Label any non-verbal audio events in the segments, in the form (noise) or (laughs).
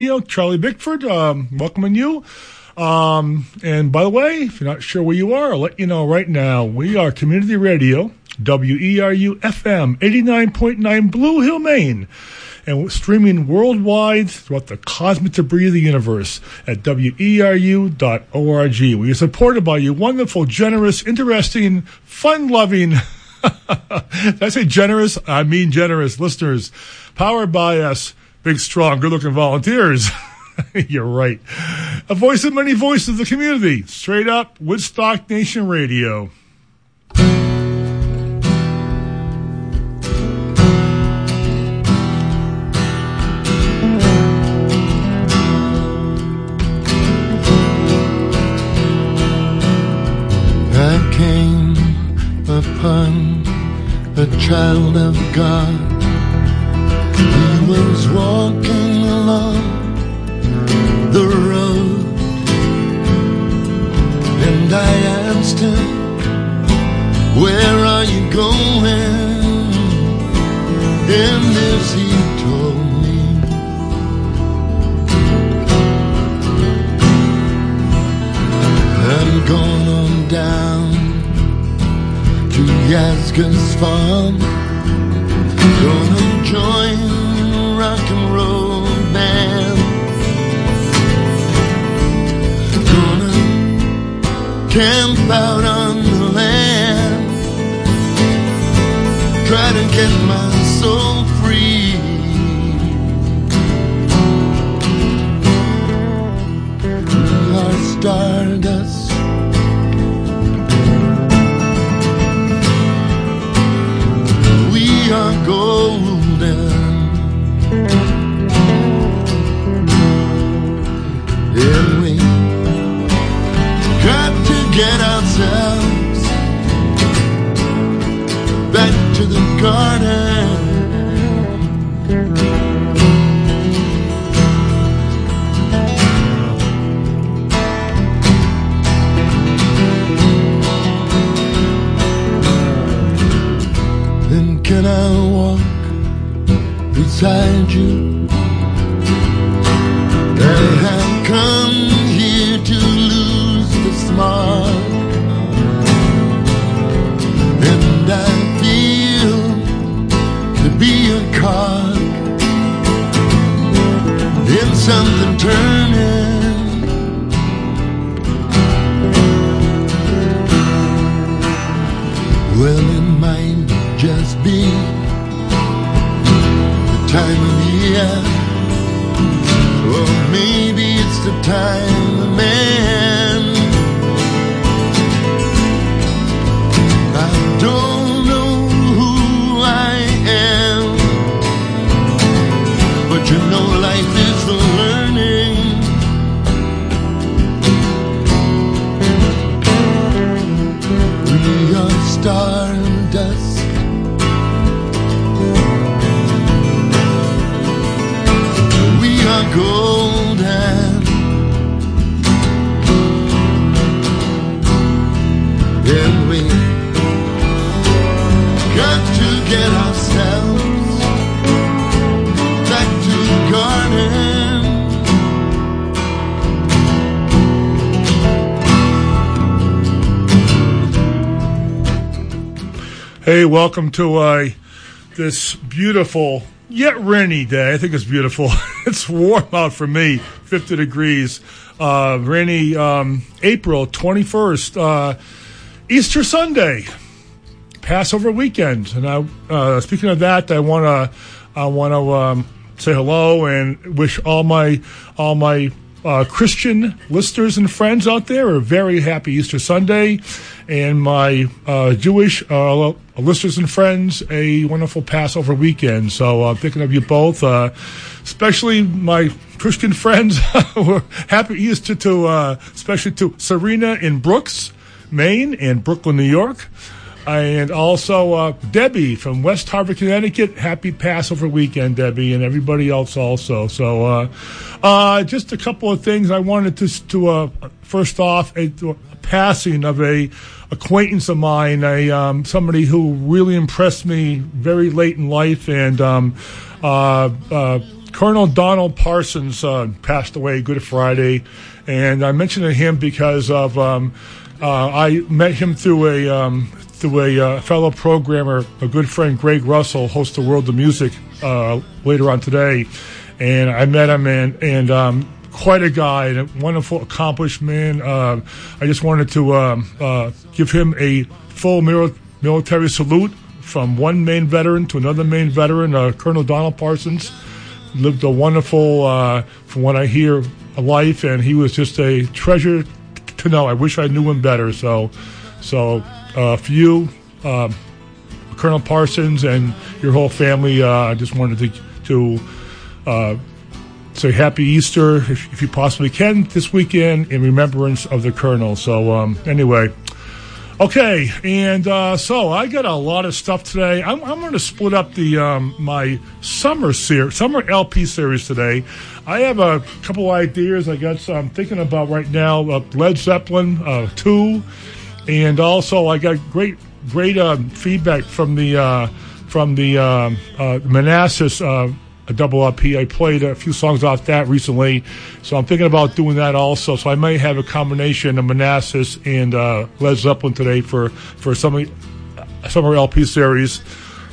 Radio, Charlie Bickford, um, welcoming you. Um, and by the way, if you're not sure where you are, I'll let you know right now. We are Community Radio, WERU FM, 89.9 Blue Hill, Maine. And streaming worldwide throughout the cosmic debris of the universe at weru.org. We are supported by you wonderful, generous, interesting, fun-loving, (laughs) did I say generous? I mean generous listeners. Powered by us big, strong, good looking volunteers. (laughs) You're right. A voice of many voices of the community. Straight up Woodstock Nation Radio. I came upon a child of God was walking along the road, and I asked him, Where are you going? And this he told me. I'm going on down to Yasgur's farm. Gonna join roll band. Gonna camp out on the land. Try to get my soul free. Our stardust. We are golden. Get ourselves back to the garden. Then can I walk beside you? I have come smart, and I feel to be a cog in something turning. Well, it might just be the time of year. Or maybe it's the time of man. Are stardust. We are golden. And we got to get Hey, welcome to uh, this beautiful yet rainy day. I think it's beautiful. (laughs) it's warm out for me, 50 degrees. Uh, rainy um, April 21st, uh, Easter Sunday, Passover weekend. And I, uh, speaking of that, I want to I want to um, say hello and wish all my all my uh, Christian listeners and friends out there a very happy Easter Sunday, and my uh, Jewish uh, listeners and friends a wonderful Passover weekend. So I'm thinking of you both, uh, especially my Christian friends. (laughs) happy Easter to uh, especially to Serena in Brooks, Maine, and Brooklyn, New York. And also uh, Debbie from West Hartford, Connecticut. Happy Passover weekend, Debbie, and everybody else also. So, uh, uh, just a couple of things I wanted to to uh, first off a, a passing of a acquaintance of mine, a um, somebody who really impressed me very late in life, and um, uh, uh, Colonel Donald Parsons passed away Good Friday, and I mentioned him because of um, uh, I met him through a um, through a uh, fellow programmer, a good friend, Greg Russell, hosts the World of Music uh, later on today, and I met him and and um, quite a guy and a wonderful, accomplishment. Uh, I just wanted to um, uh, give him a full military salute from one Maine veteran to another Maine veteran, uh, Colonel Donald Parsons. Lived a wonderful, uh, from what I hear, a life, and he was just a treasure to know. I wish I knew him better. So, so for you, um, Colonel Parsons, and your whole family, uh, I just wanted to to uh, say happy Easter if, if, you possibly can this weekend in remembrance of the Colonel. So um, anyway, okay, and uh, so I got a lot of stuff today. I'm, I'm going to split up the um, my summer series, summer LP series today. I have a couple ideas. I got some thinking about right now. Uh, Led Zeppelin uh, two, and also I got great great uh, feedback from the uh, from the um, uh, Manassas a double LP. I played a few songs off that recently, so I'm thinking about doing that also. So I may have a combination of Manassas and uh, Led Zeppelin today for for some summer LP series.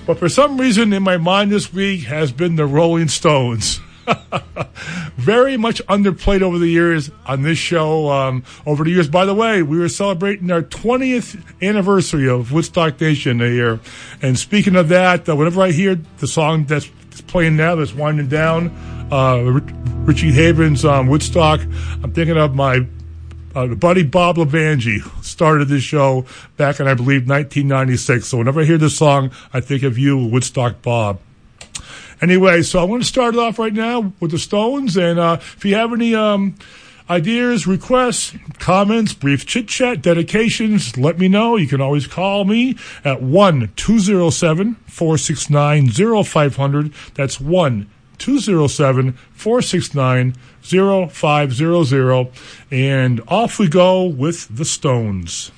But for some reason in my mind this week has been the Rolling Stones. (laughs) Very much underplayed over the years on this show. Um, over the years, by the way, we were celebrating our 20th anniversary of Woodstock Nation here. And speaking of that, uh, whenever I hear the song that's playing now that's winding down. Uh, Richie Havens um, Woodstock. I'm thinking of my uh, buddy Bob Levangie started this show back in, I believe, 1996. So whenever I hear this song, I think of you, Woodstock Bob. Anyway, so I want to start it off right now with the Stones. And uh, if you have any um, ideas, requests, comments, brief chit chat, dedications, let me know. You can always call me at 1 207 469 0500. That's 1 207 469 0500. And off we go with the Stones.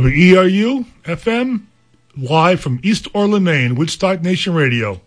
WERU FM, live from East Orland, Maine, Woodstock Nation Radio.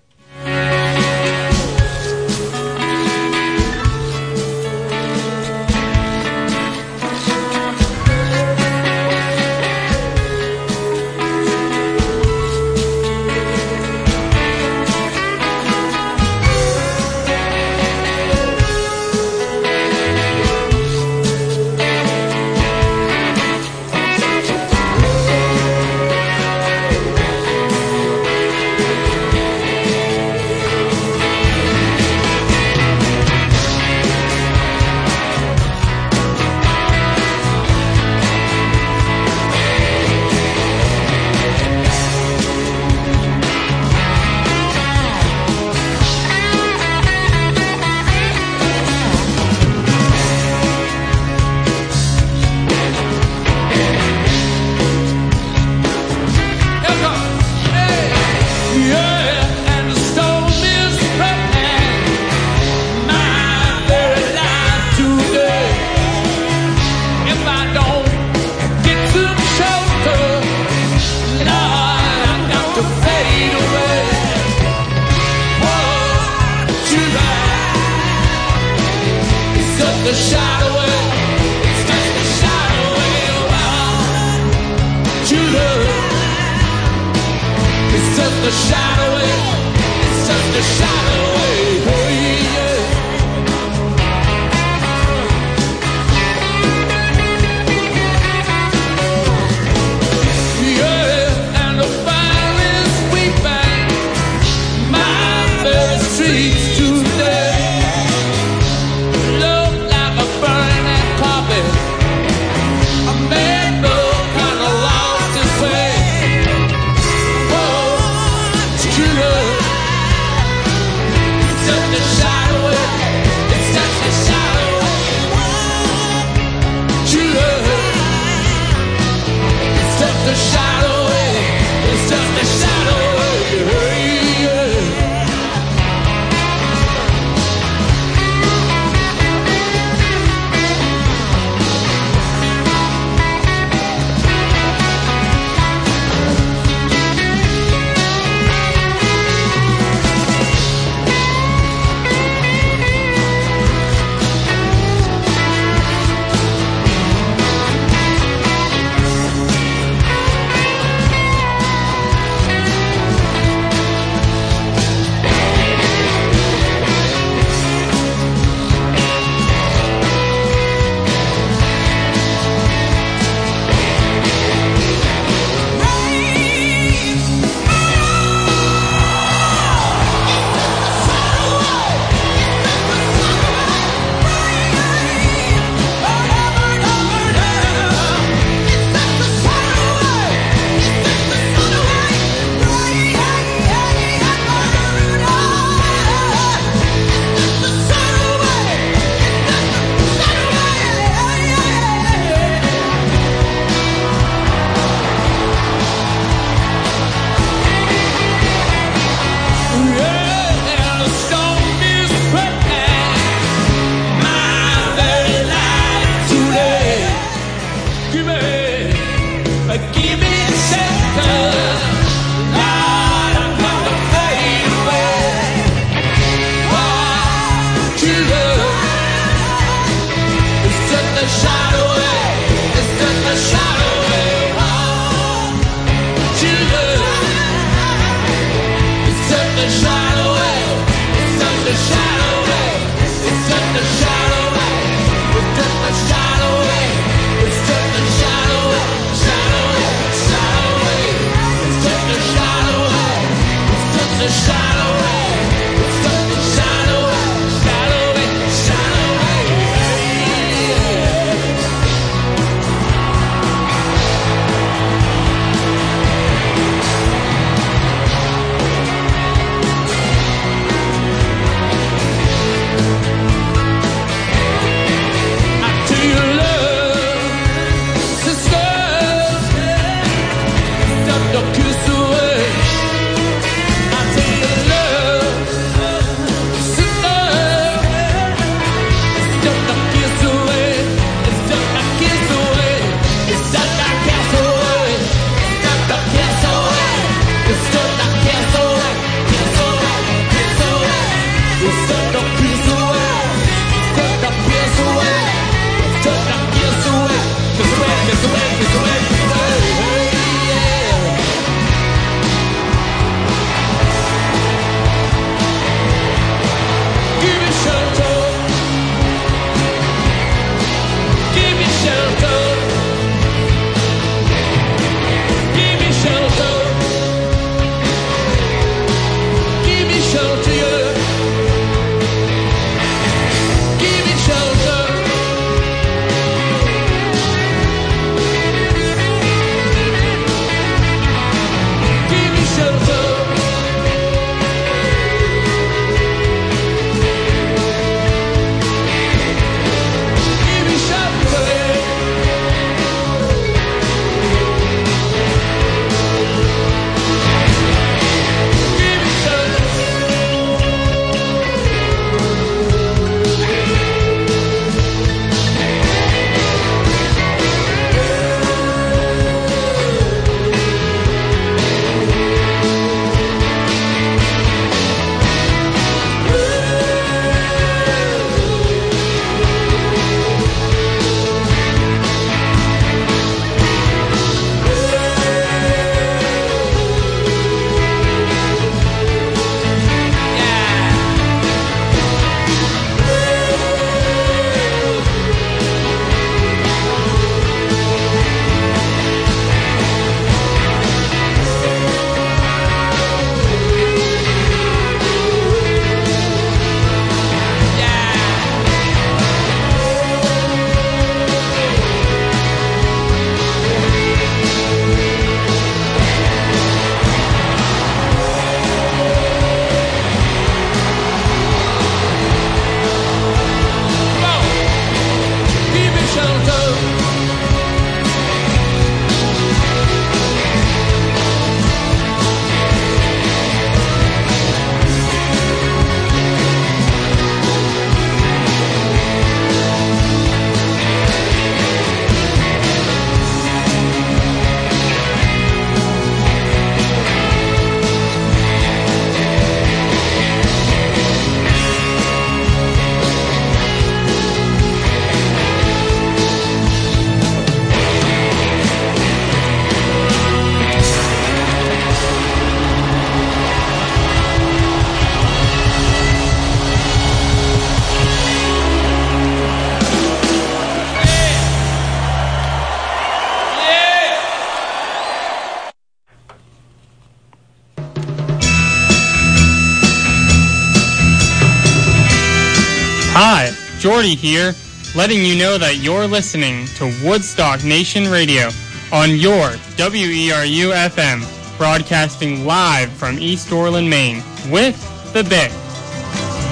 Here, letting you know that you're listening to Woodstock Nation Radio on your WERU FM, broadcasting live from East Orland, Maine, with the Big.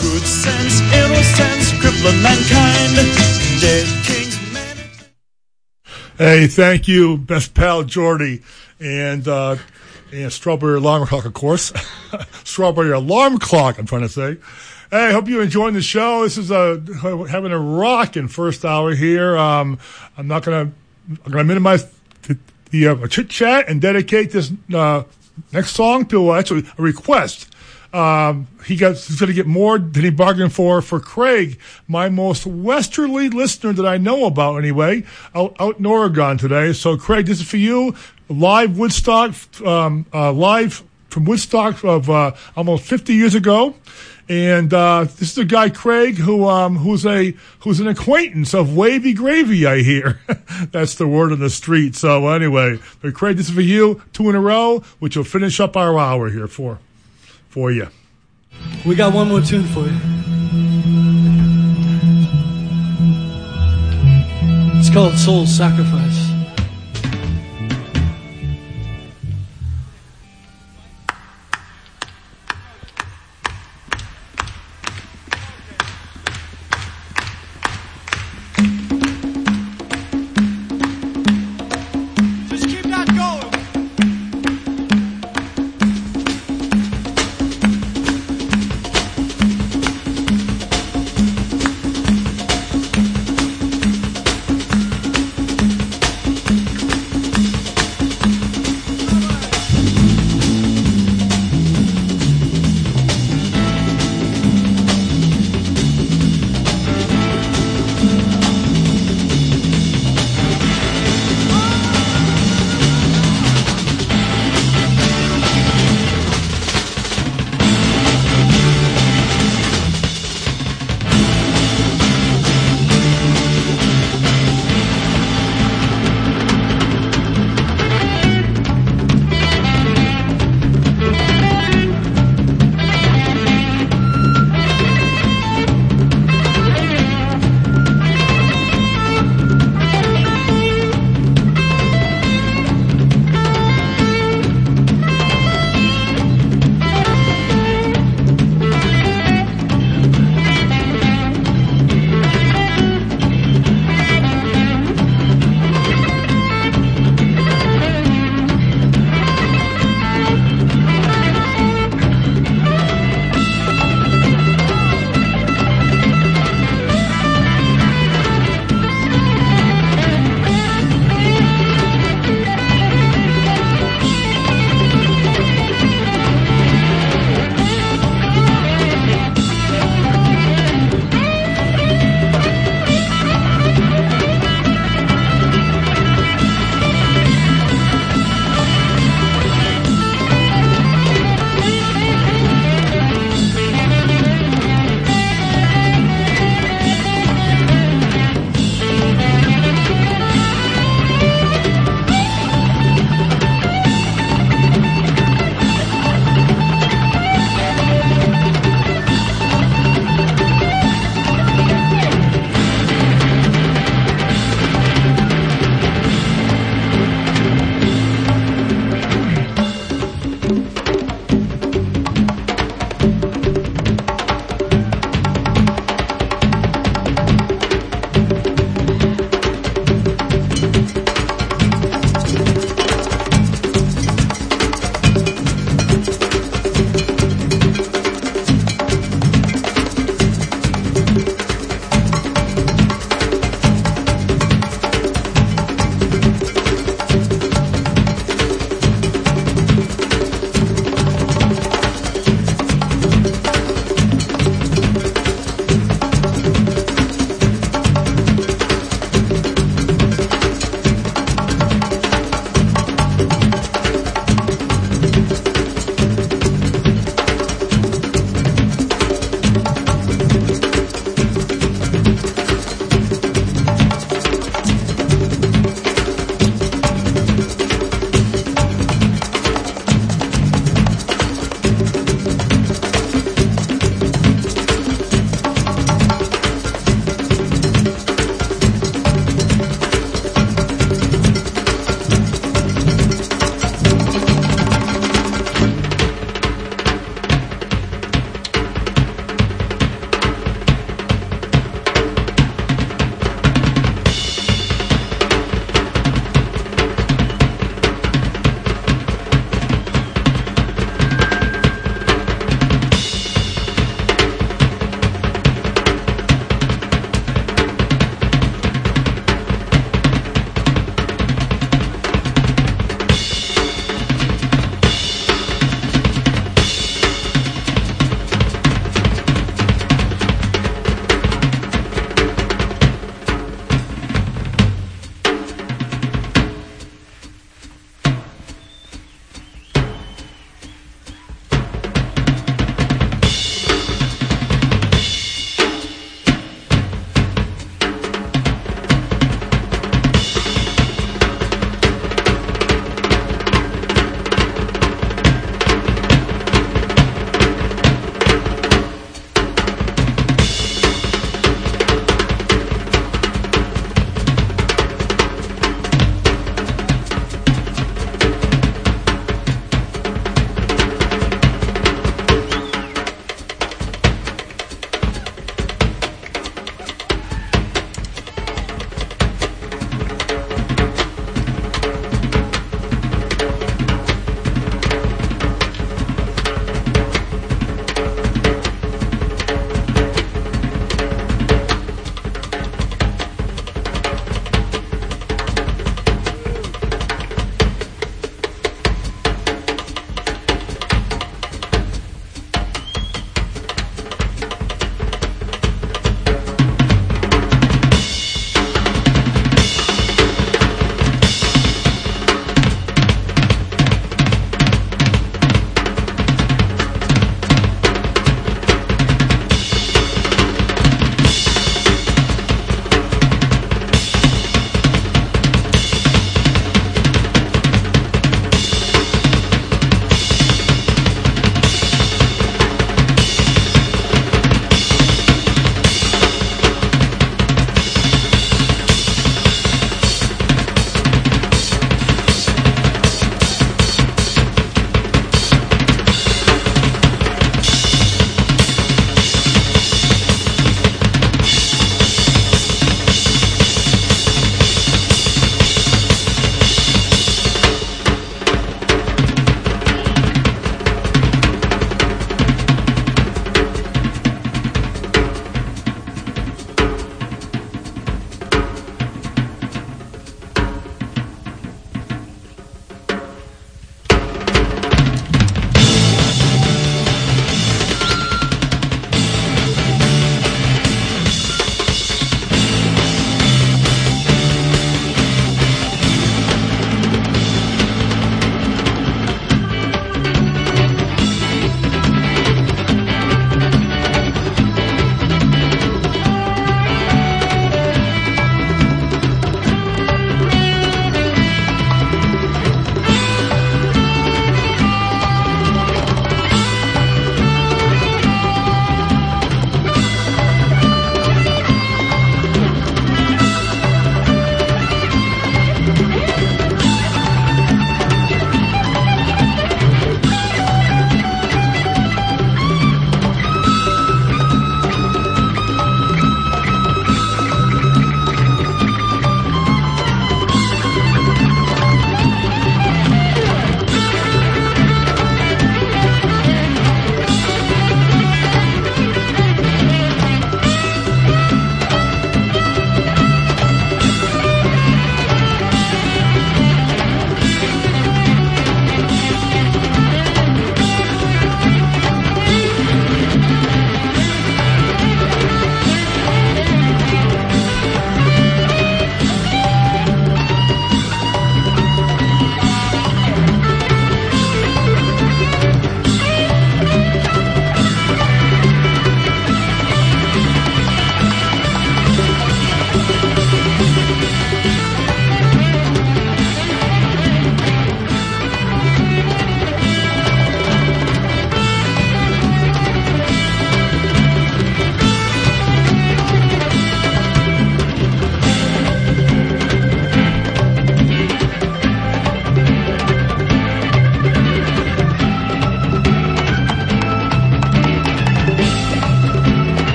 Good sense, innocence, crippling mankind. Dead kings, men. Hey, thank you, best pal Jordy, and uh, and strawberry alarm clock, of course. (laughs) strawberry alarm clock. I'm trying to say. Hey, hope you're enjoying the show. This is a having a rocking first hour here. Um, I'm not gonna I'm gonna minimize the, the uh, chit chat and dedicate this uh, next song to uh, actually a request. Um, he got he's going to get more than he bargained for for Craig, my most westerly listener that I know about anyway, out, out in Oregon today. So Craig, this is for you, live Woodstock, um, uh, live from Woodstock of uh, almost 50 years ago. And uh, this is a guy, Craig, who um, who's a who's an acquaintance of Wavy Gravy. I hear (laughs) that's the word on the street. So anyway, but Craig, this is for you, two in a row, which will finish up our hour here for for you. We got one more tune for you. It's called Soul Sacrifice.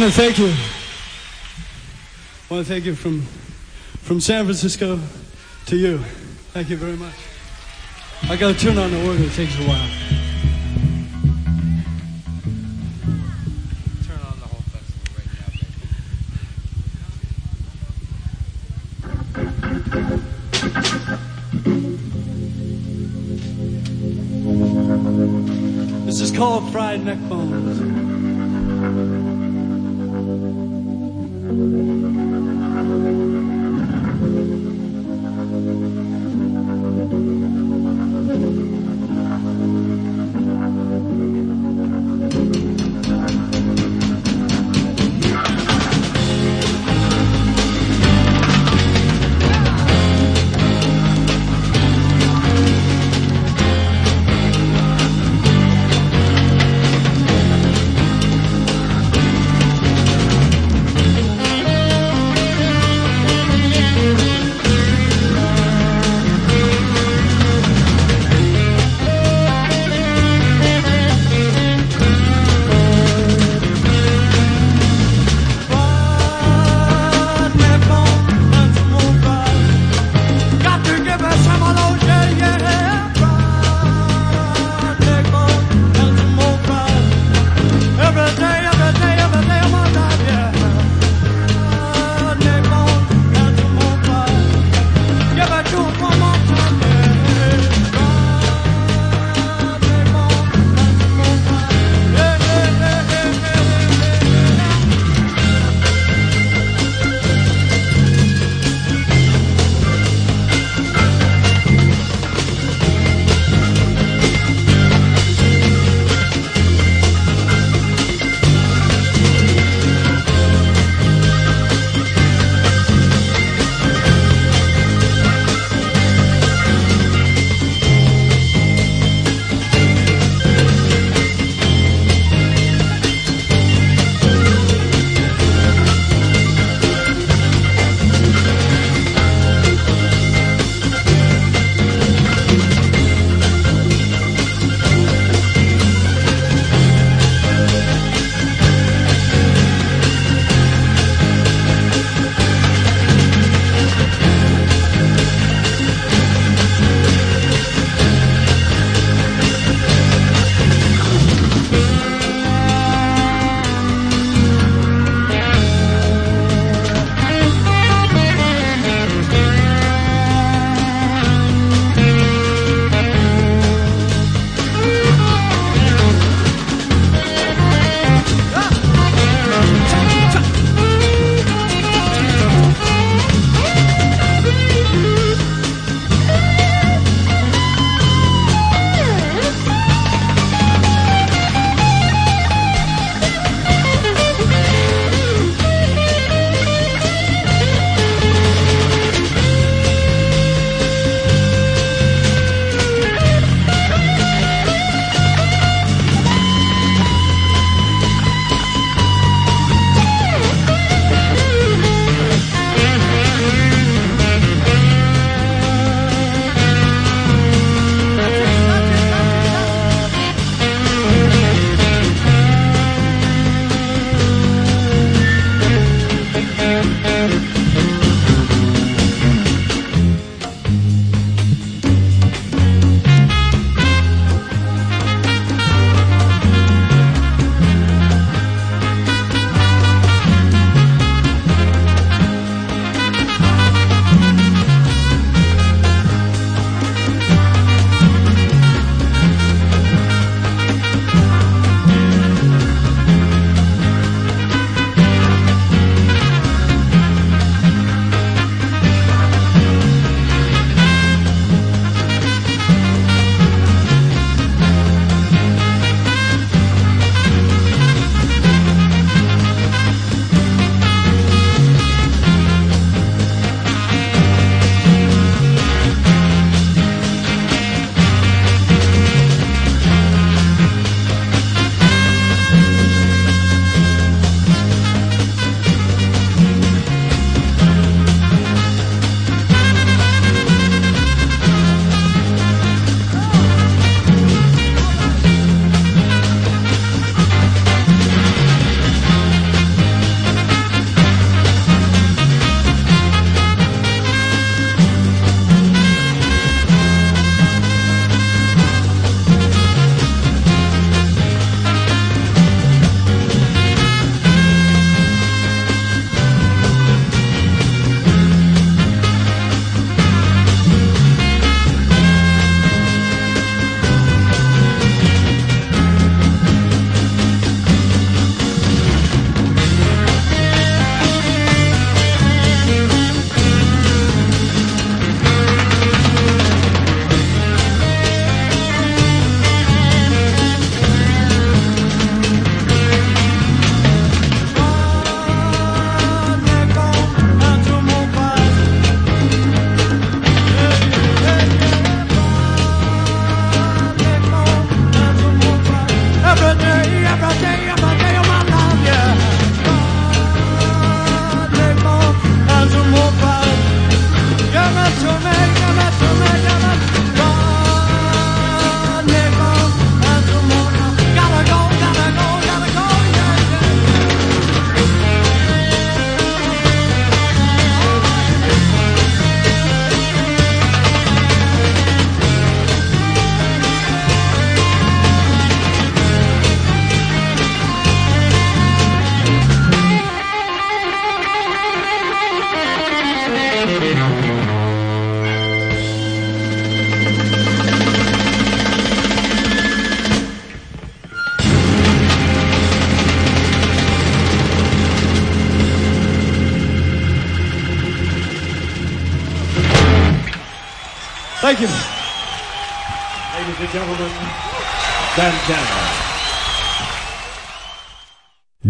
Want to thank you. I want to thank you from from San Francisco to you. Thank you very much. I got to turn on the order. It takes a while.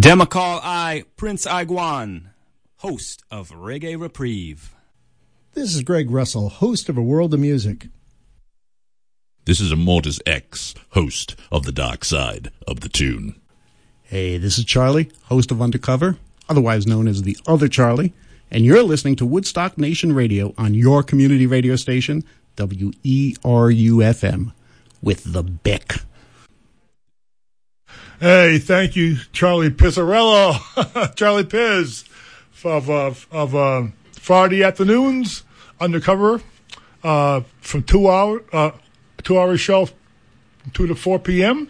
Demakal I, Prince Iguan, host of Reggae Reprieve. This is Greg Russell, host of A World of Music. This is Immortus X, host of The Dark Side of the Tune. Hey, this is Charlie, host of Undercover, otherwise known as the Other Charlie, and you're listening to Woodstock Nation Radio on your community radio station, E WERUFM, with the Bick. Hey, thank you, Charlie Pizzarello, (laughs) Charlie Piz, of of, of uh, Friday afternoons undercover uh, from two hour uh, two hour show, two to four p.m.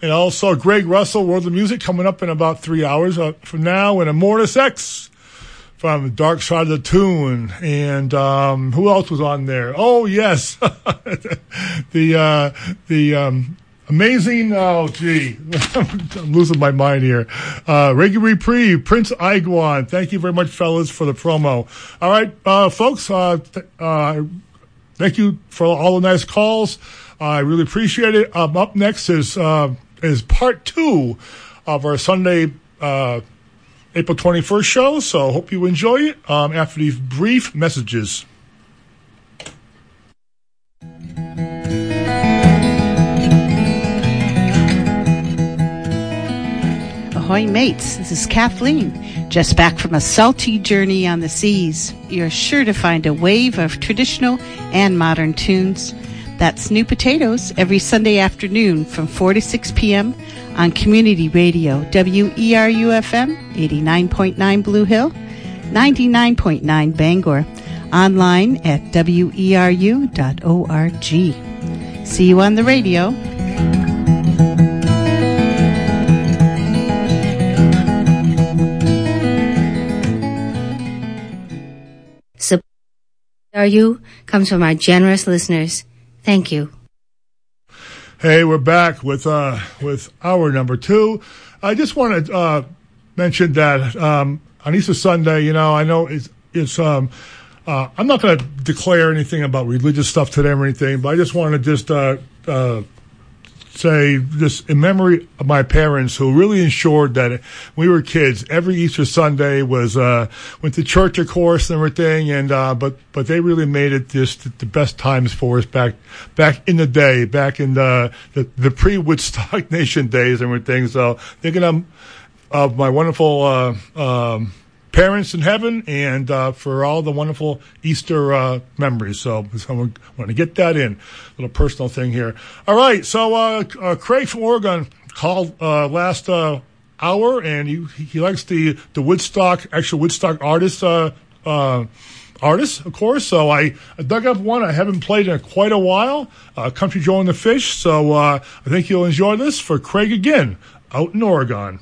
And also Greg Russell, World of Music, coming up in about three hours uh, from now, and Immortus X from Dark Side of the Tune. And um, who else was on there? Oh yes, (laughs) the uh, the um, amazing. Oh gee, (laughs) I'm losing my mind here. Uh, Reggae Reprieve, Prince Iguan. Thank you very much, fellas, for the promo. All right, uh, folks. Uh, th- uh, thank you for all the nice calls. I really appreciate it. Um, up next is uh, is part two of our Sunday. Uh, April 21st show, so hope you enjoy it um, after these brief messages. Ahoy, mates. This is Kathleen, just back from a salty journey on the seas. You're sure to find a wave of traditional and modern tunes. That's New Potatoes every Sunday afternoon from 4 to 6 p.m. on Community Radio, WERUFM 89.9 Blue Hill, 99.9 Bangor, online at weru.org. See you on the radio. You comes from our generous listeners. Thank you. Hey, we're back with uh, with hour number two. I just want to uh, mention that um, on Easter Sunday, you know, I know it's it's. Um, uh, I'm not going to declare anything about religious stuff today or anything, but I just want to just uh, uh, say this in memory of my parents who really ensured that we were kids, every Easter Sunday was uh, went to church, of course, and everything, and uh, but but they really made it just the best times for us back back in the day, back in the the, the pre Woodstock (laughs) Nation days and everything. So thinking of, of my wonderful. Uh, um, parents in heaven and uh, for all the wonderful Easter uh, memories. So I want to get that in. A little personal thing here. All right. So uh, uh, Craig from Oregon called uh, last uh, hour, and he he likes the the Woodstock actual Woodstock artist. Uh, uh, Artists, of course. So I, I dug up one I haven't played in quite a while. Uh, Country Joe and the Fish. So uh, I think you'll enjoy this for Craig again out in Oregon.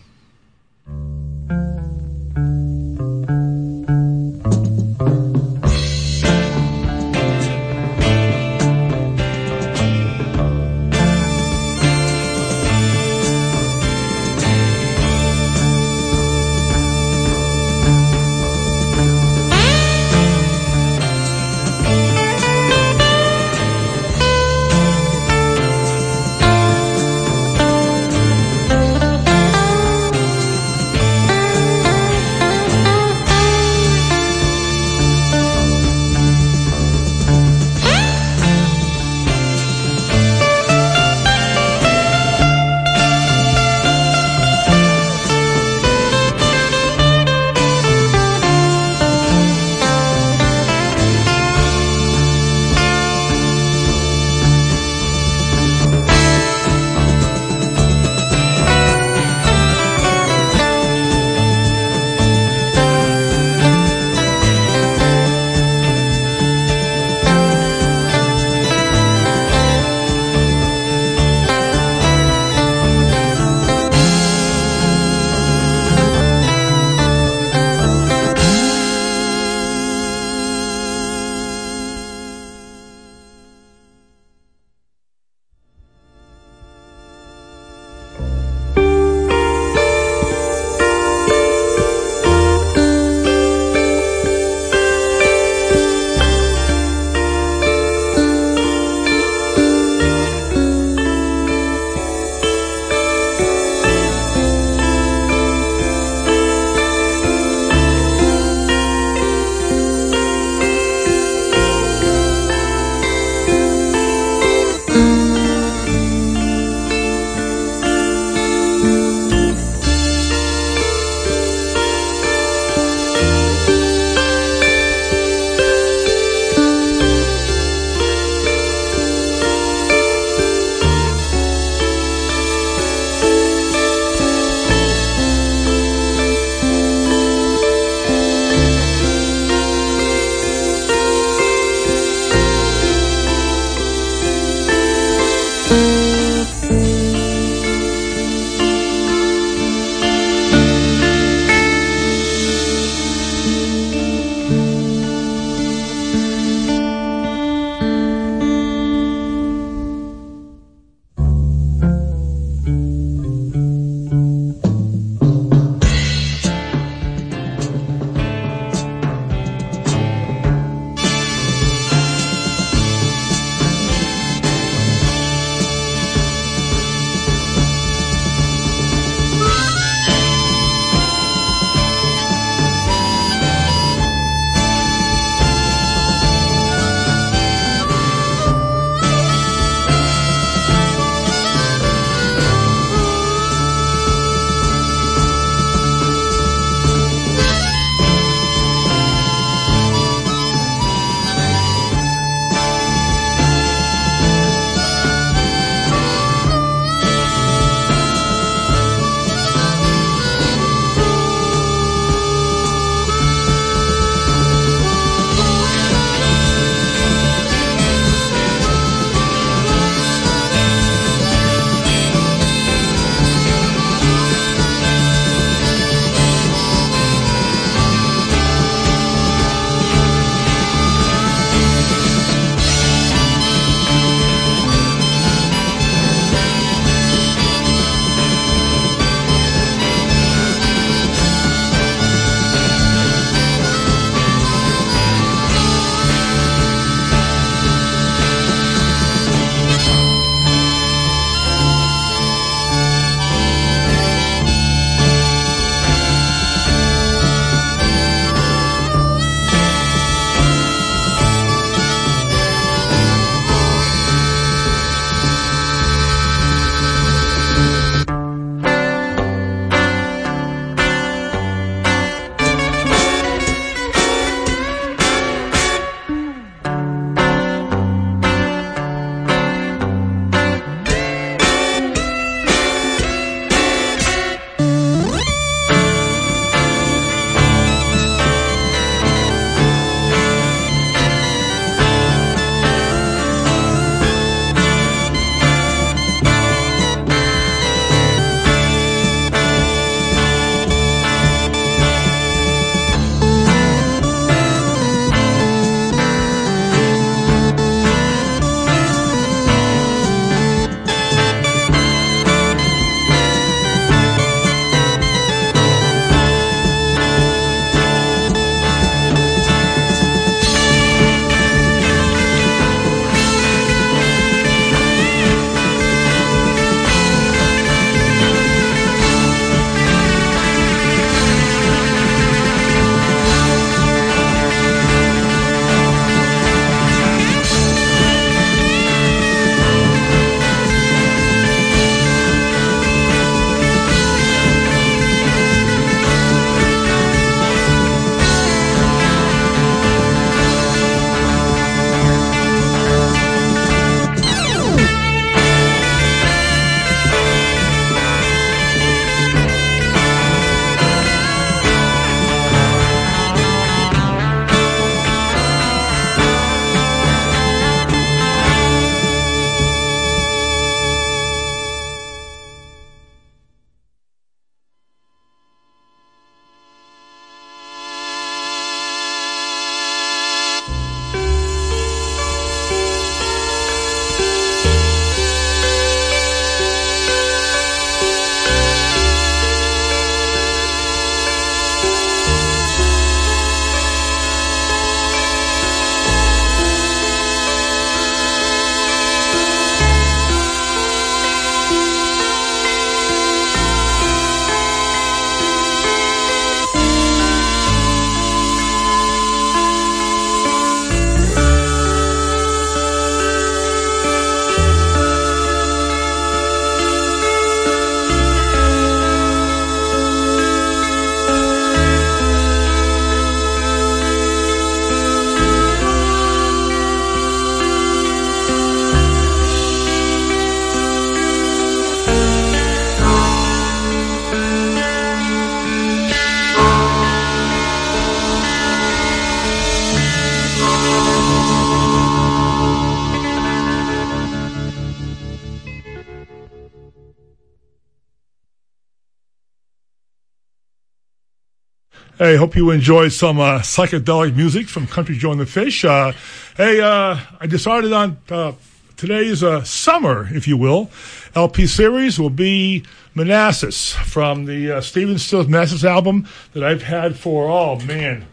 I hope you enjoyed some uh, psychedelic music from Country Joe and the Fish. Uh, hey, uh, I decided on uh, today's uh, summer, if you will, LP series will be Manassas from the uh, Stephen Stills Manassas album that I've had for, oh man,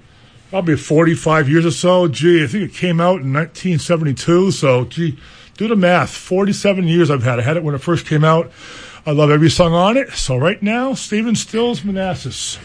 probably 45 years or so. Gee, I think it came out in 1972. So, gee, do the math. 47 years I've had. I had it when it first came out. I love every song on it. So, right now, Stephen Stills Manassas.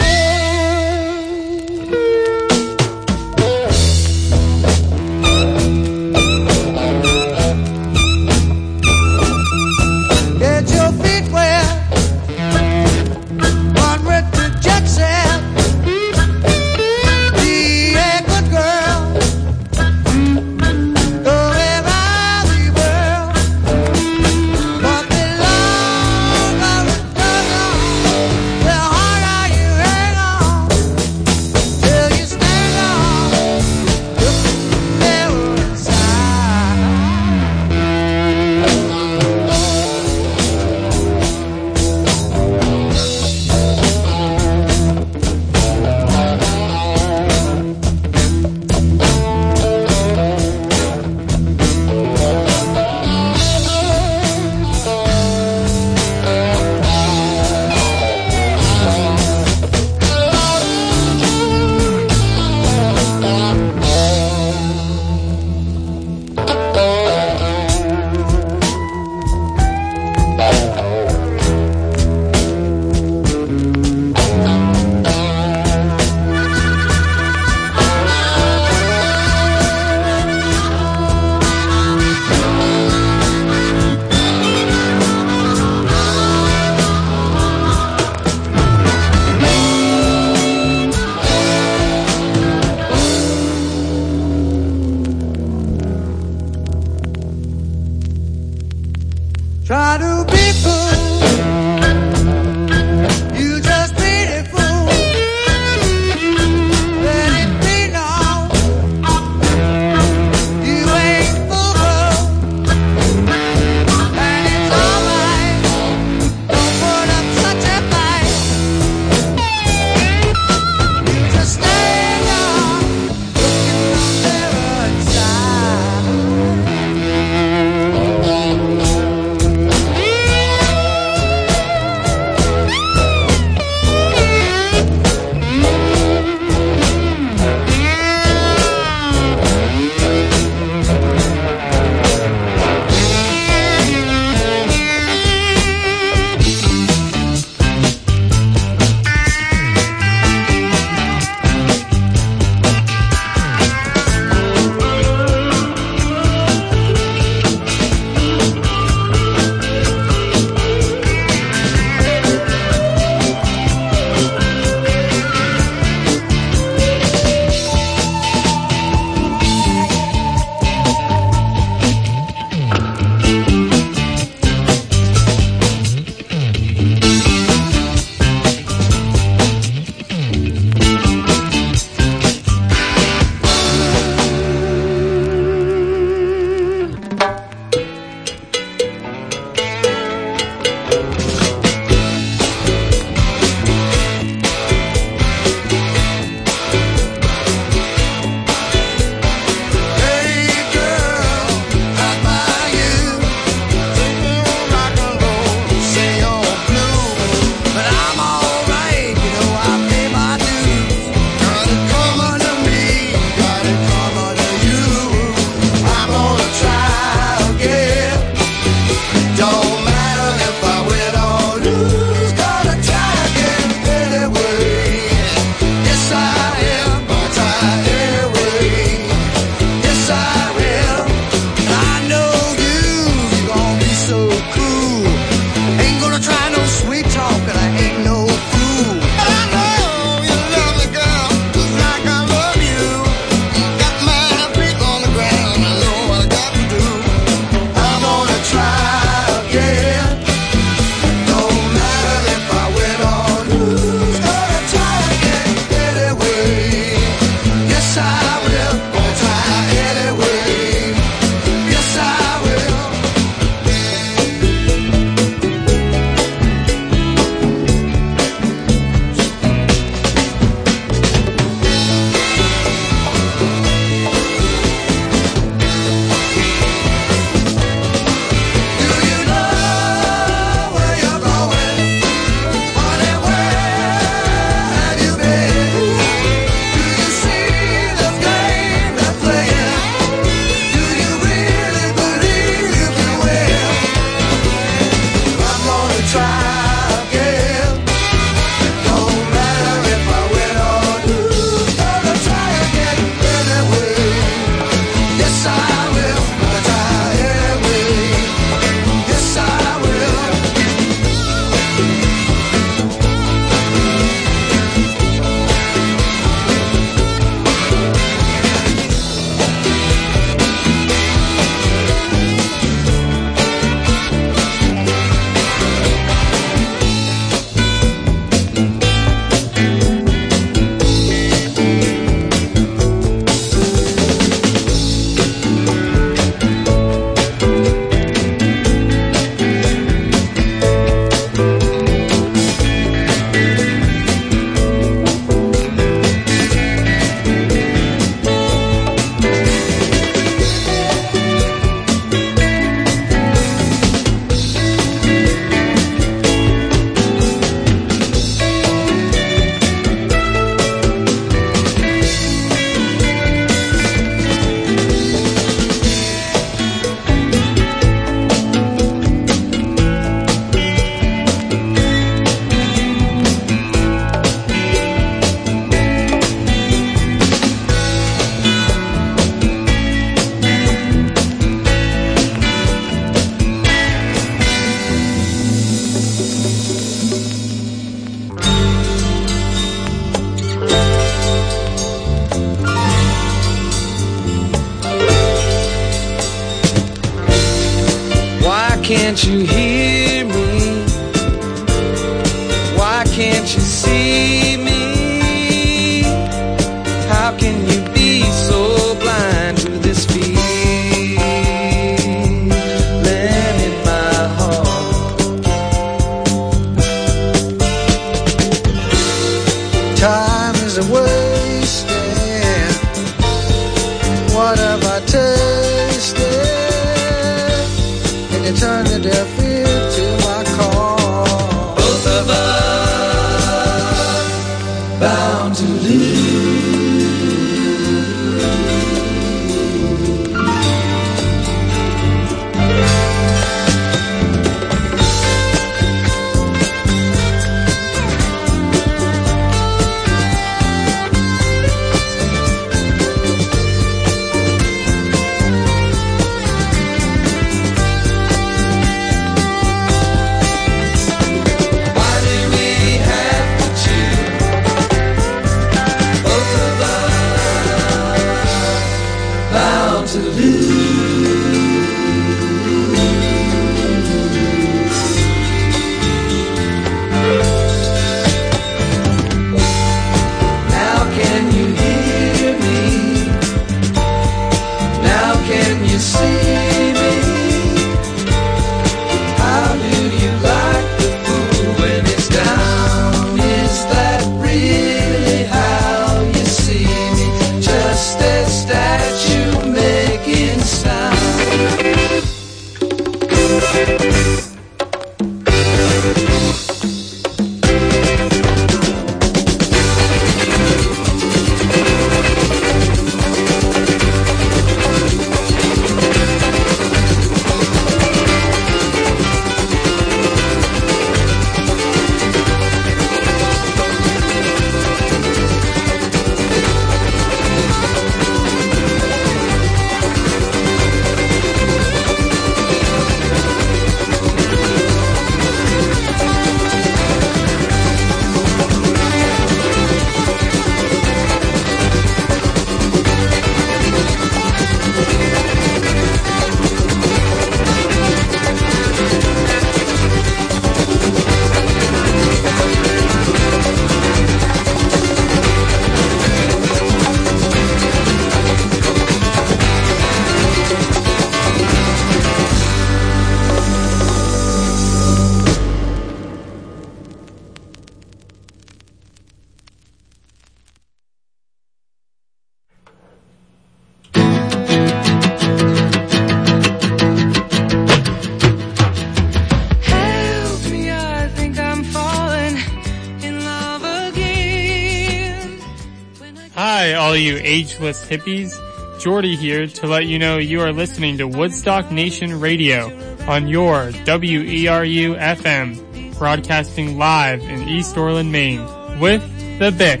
You ageless hippies. Jordy here to let you know you are listening to Woodstock Nation Radio on your WERU FM, broadcasting live in East Orland, Maine, with the Bick.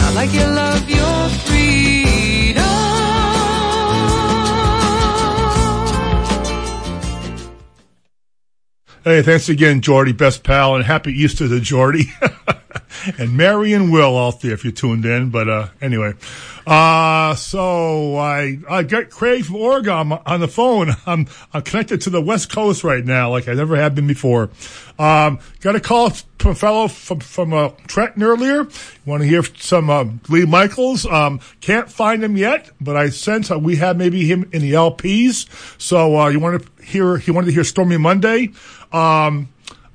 I like your love, your freedom. Hey, thanks again, Jordy, best pal, and happy Easter to Jordy. (laughs) and Mary and Will out there if you tuned in. But uh, anyway, uh, so I I got Craig from Oregon on the phone. (laughs) I'm I'm connected to the West Coast right now, like I never have been before. Um, got a call from a fellow from from uh, Trenton earlier. Want to hear some uh, Lee Michaels? Um, can't find him yet, but I sense uh, we have maybe him in the LPs. So uh, you want to hear? He wanted to hear Stormy Monday. Um,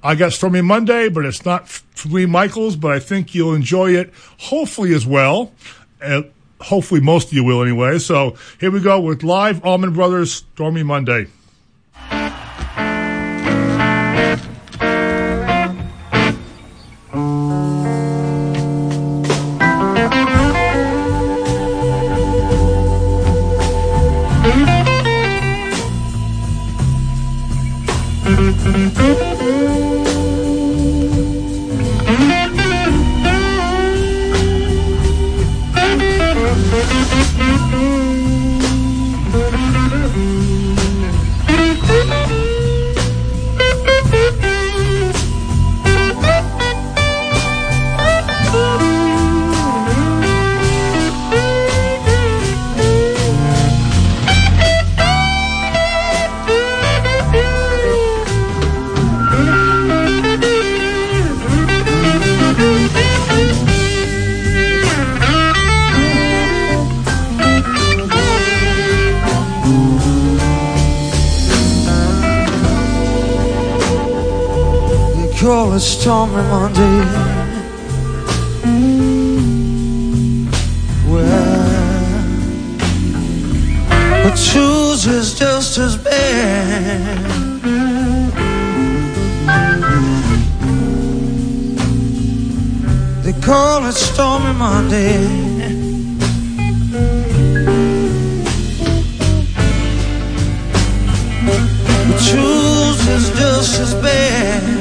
I got Stormy Monday, but it's not Lee Michaels, but I think you'll enjoy it, hopefully as well. Uh, hopefully most of you will anyway. So here we go with live Allman Brothers Stormy Monday. Stormy Monday. Well, but Tuesday's just as bad. They call it Stormy Monday. But Tuesday's just as bad.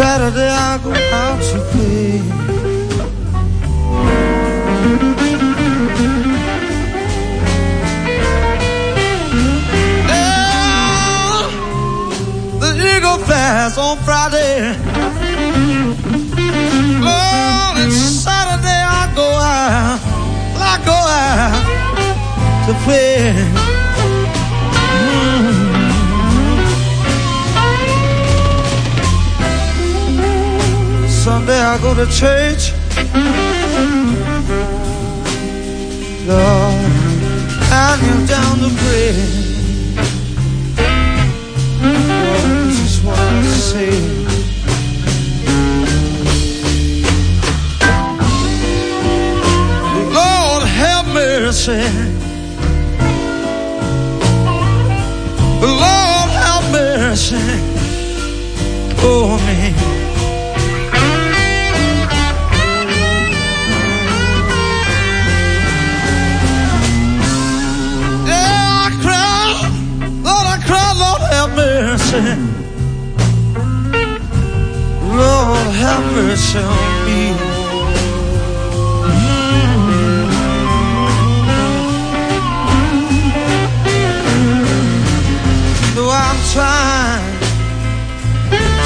Saturday I go out to play. Now, the eagle flies on Friday. Lord, it's Saturday I go out. I go out to play. Go to church. Lord, I kneel down to pray. Lord, this is what I say. Mercy. Lord, have mercy. Oh, mercy. Lord, have mercy on me. Hmm. Though I'm trying,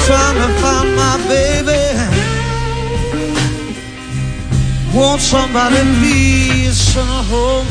trying to find my baby. Won't somebody please send her home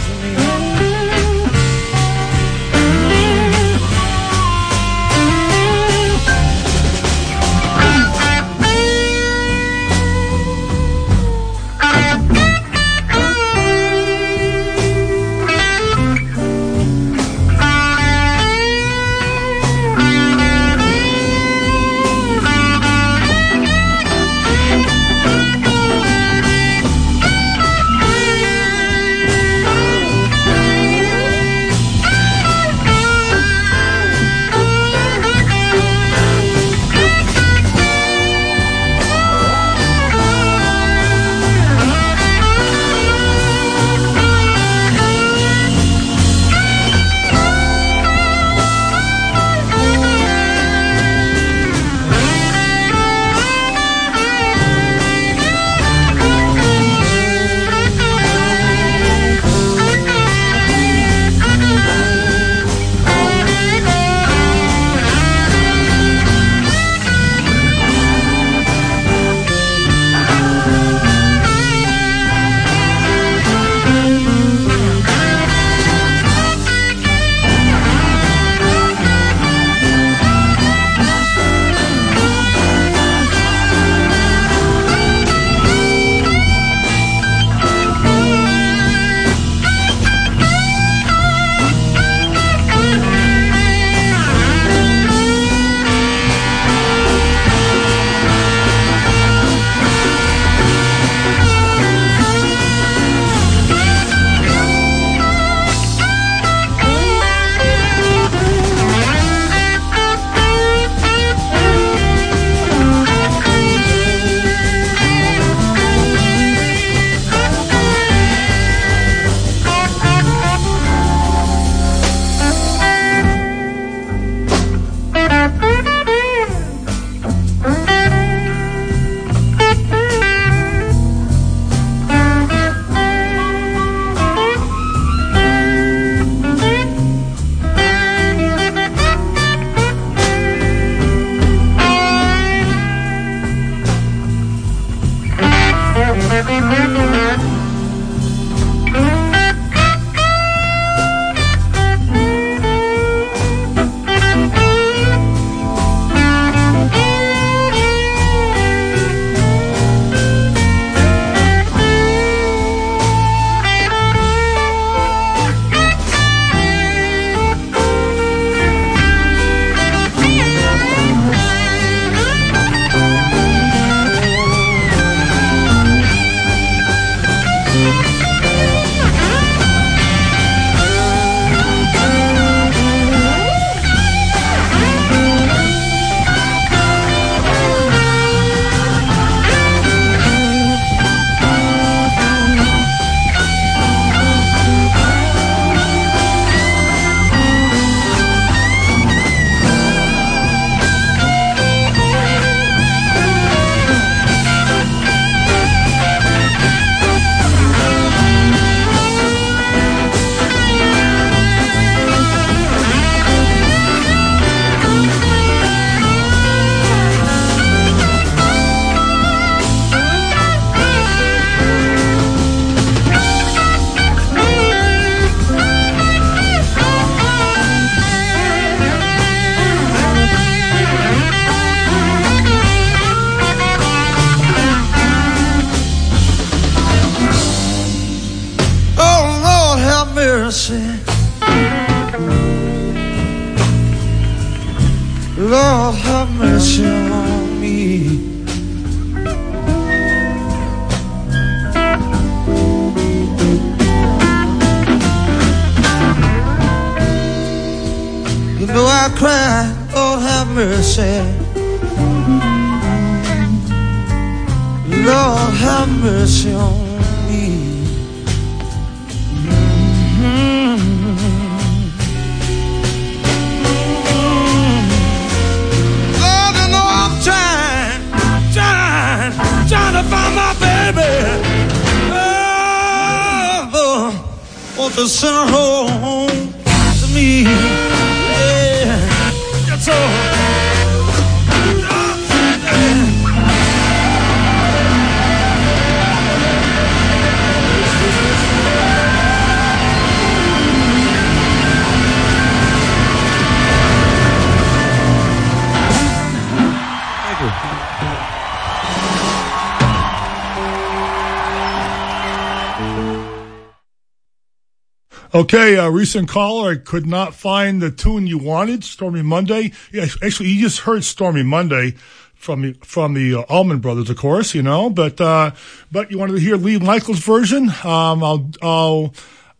Okay, a recent caller. I could not find the tune you wanted. Stormy Monday. Yeah, actually, you just heard Stormy Monday from the from the uh, Allman Brothers, of course. You know, but uh, but you wanted to hear Lee Michaels' version. Um, I'll I'll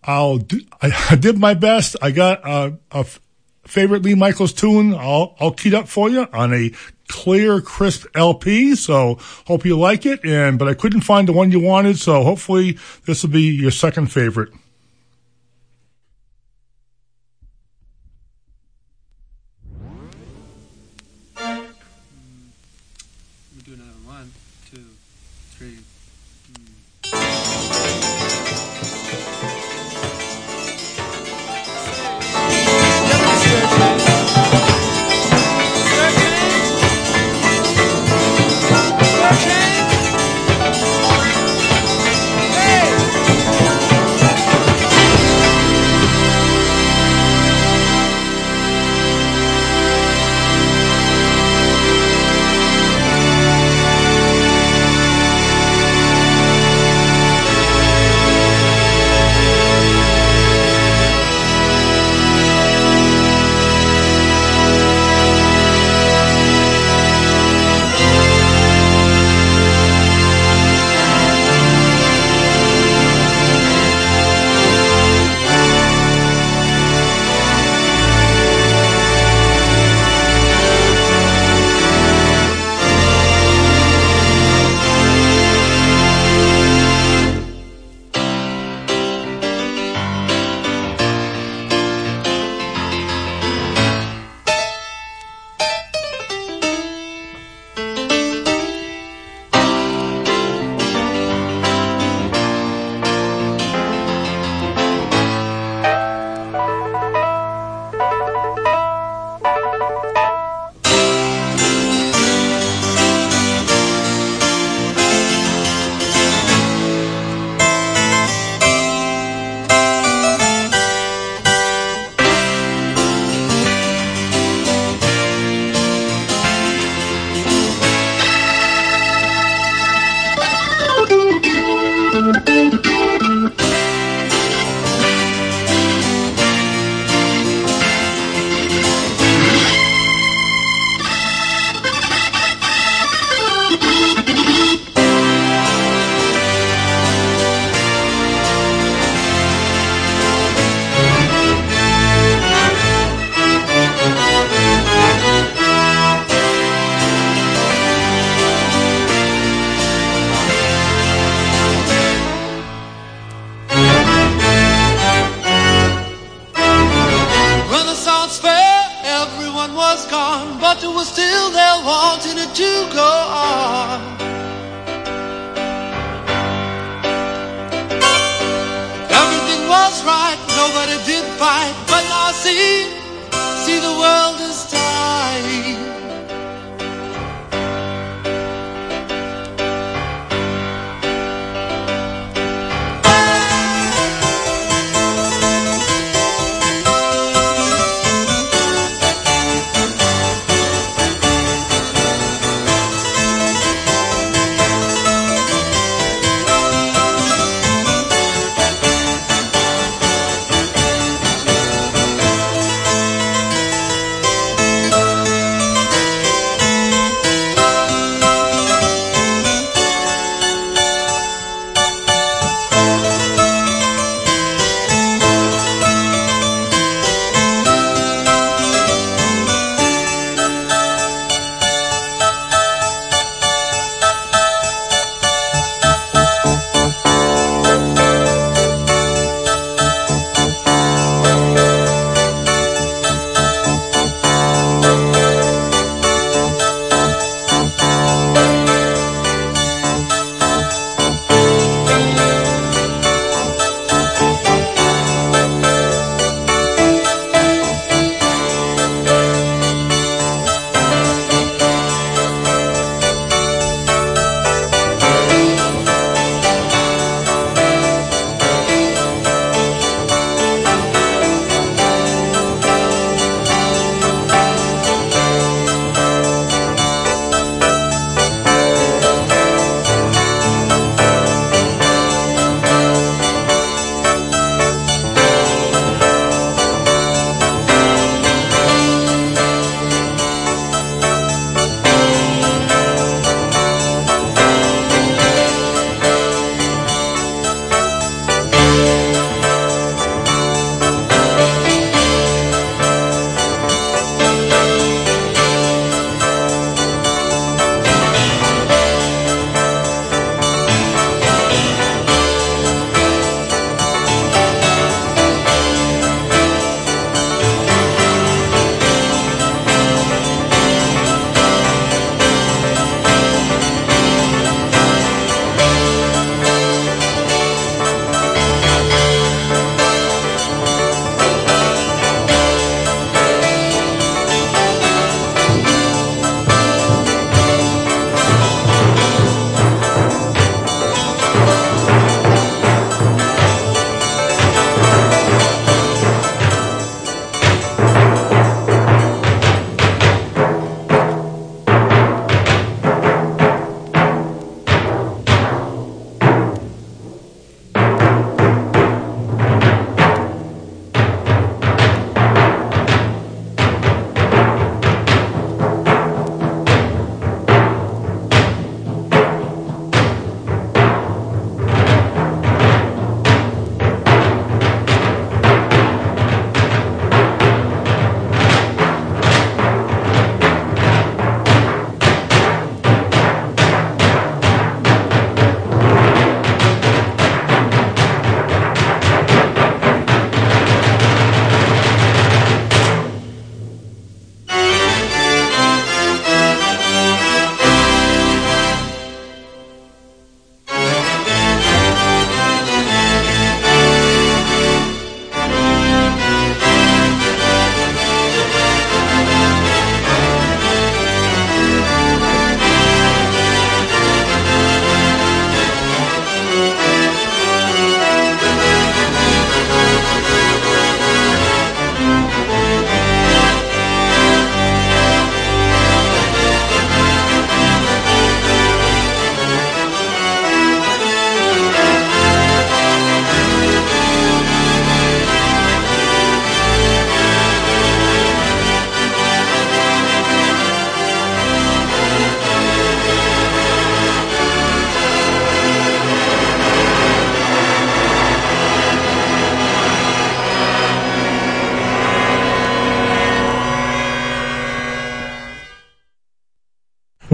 I'll do, I, (laughs) I did my best. I got a favorite Lee Michaels tune. I'll I'll keyed up for you on a clear, crisp LP. So hope you like it. And but I couldn't find the one you wanted. So hopefully this will be your second favorite.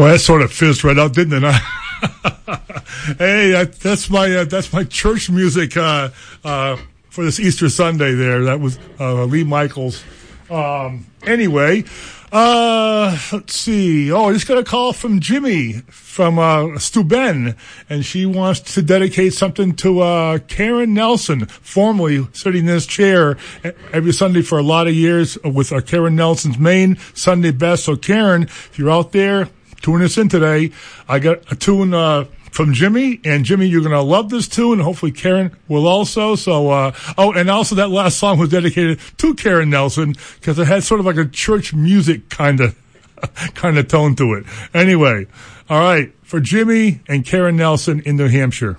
Well, that sort of fizzed right out, didn't it? (laughs) hey, that, that's my uh, that's my church music uh, uh, for this Easter Sunday. There, that was uh, Lee Michaels. Um, anyway, Uh, let's see. Oh, I just got a call from Jimmy from uh, Steuben, and she wants to dedicate something to Karen Nelson, formerly sitting in this chair every Sunday for a lot of years with Karen Nelson's main Sunday best. So, Karen, if you're out there, tune us in today. I got a tune uh, from Jimmy, and Jimmy, you're gonna love this tune, hopefully Karen will also. So, uh, oh, and also that last song was dedicated to Karen Nelson because it had sort of like a church music kind of (laughs) kind of tone to it. Anyway, all right, for Jimmy and Karen Nelson in New Hampshire.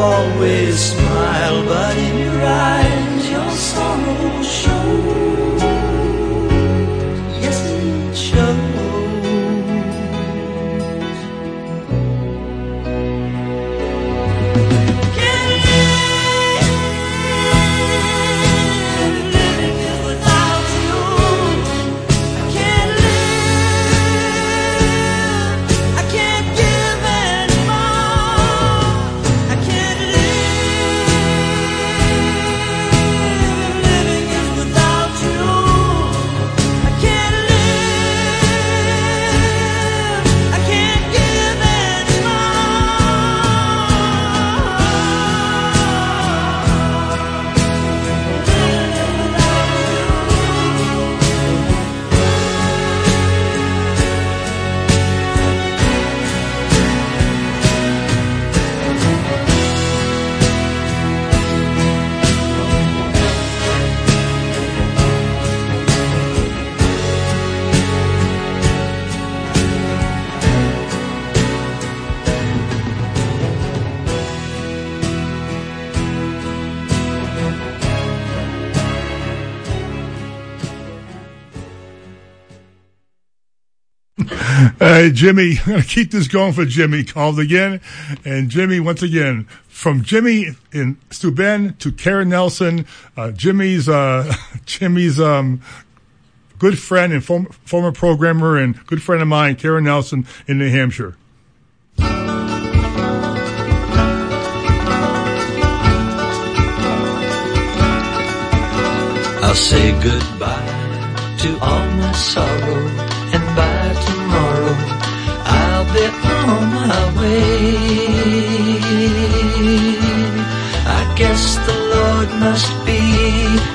Always smile, but in your eyes your sorrow Hey, Jimmy, (laughs) I'm going to keep this going for Jimmy. Called again. And Jimmy, once again, from Jimmy in Steuben to Karen Nelson, uh, Jimmy's, uh, (laughs) Jimmy's, um, good friend and form, former programmer and good friend of mine, Karen Nelson in New Hampshire. I'll say goodbye to all my sorrow, and by tomorrow On my way. I guess the Lord must be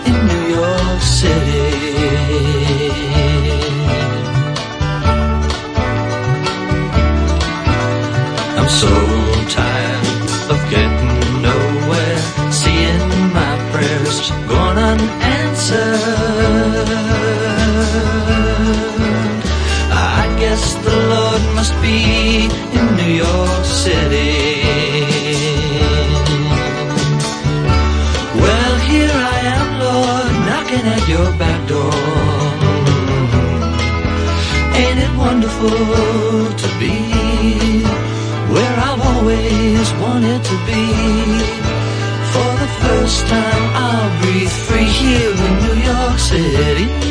in New York City. I'm so city. Well, here I am, Lord, knocking at your back door. Ain't it wonderful to be where I've always wanted to be? For the first time, I'll breathe free here in New York City.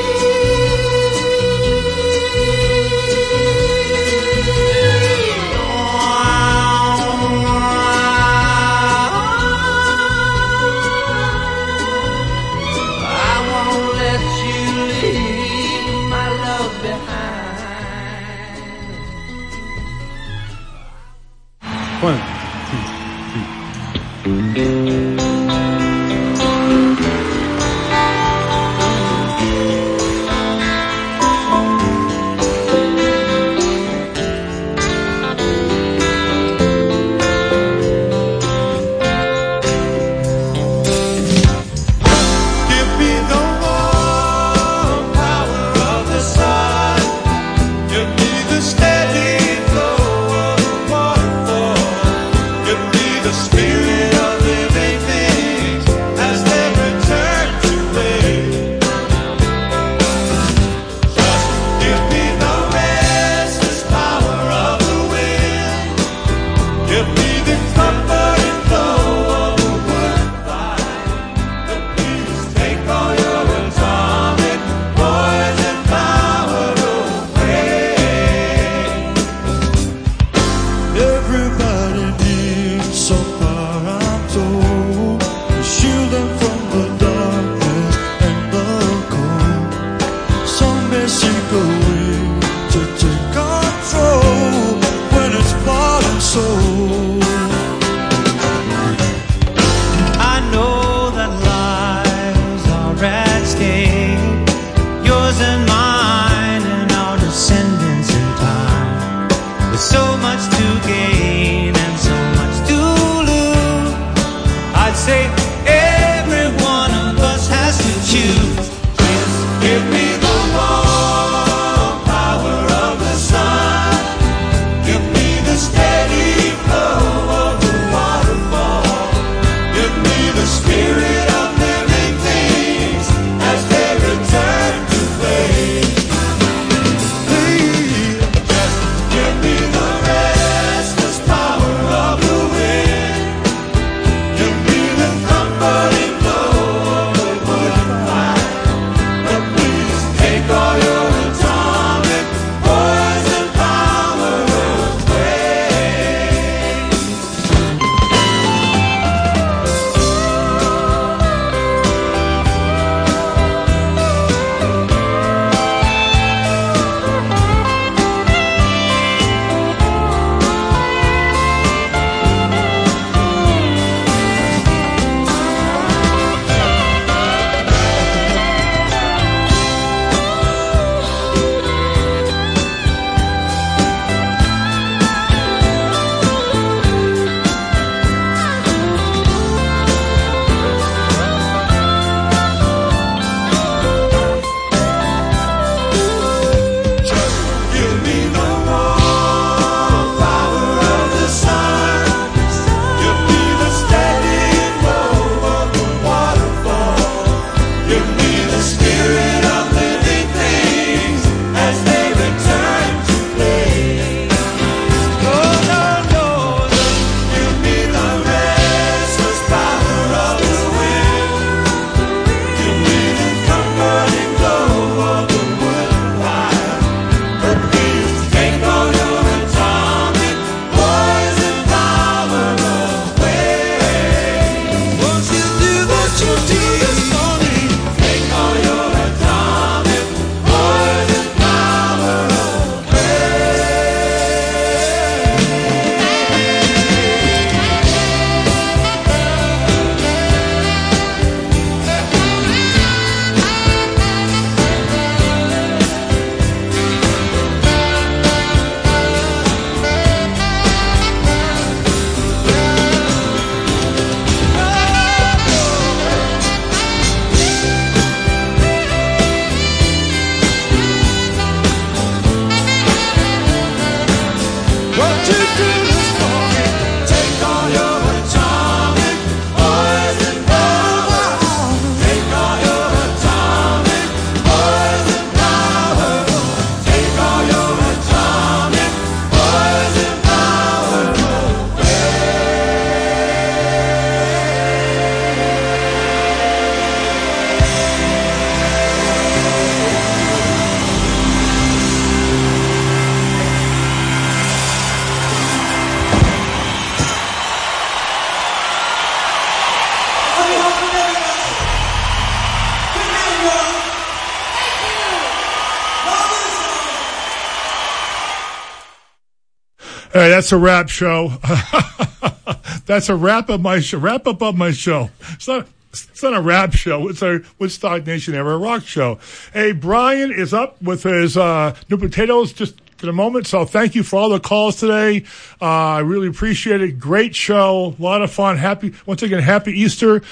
That's a wrap show. (laughs) that's a wrap of my show. Wrap up of my show. It's not. It's not a rap show. It's a Woodstock Nation Era Rock show. Hey, Brian is up with his uh, new potatoes just in a moment. So thank you for all the calls today. Uh, I really appreciate it. Great show. A lot of fun. Happy once again. Happy Easter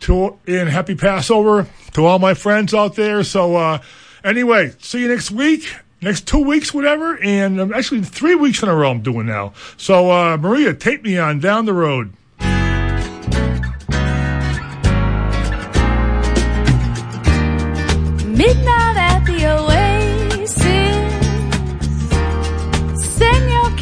to and happy Passover to all my friends out there. So uh, anyway, see you next week. Next two weeks, whatever, and um, actually three weeks in a row I'm doing now. So, uh, Maria, take me on down the road.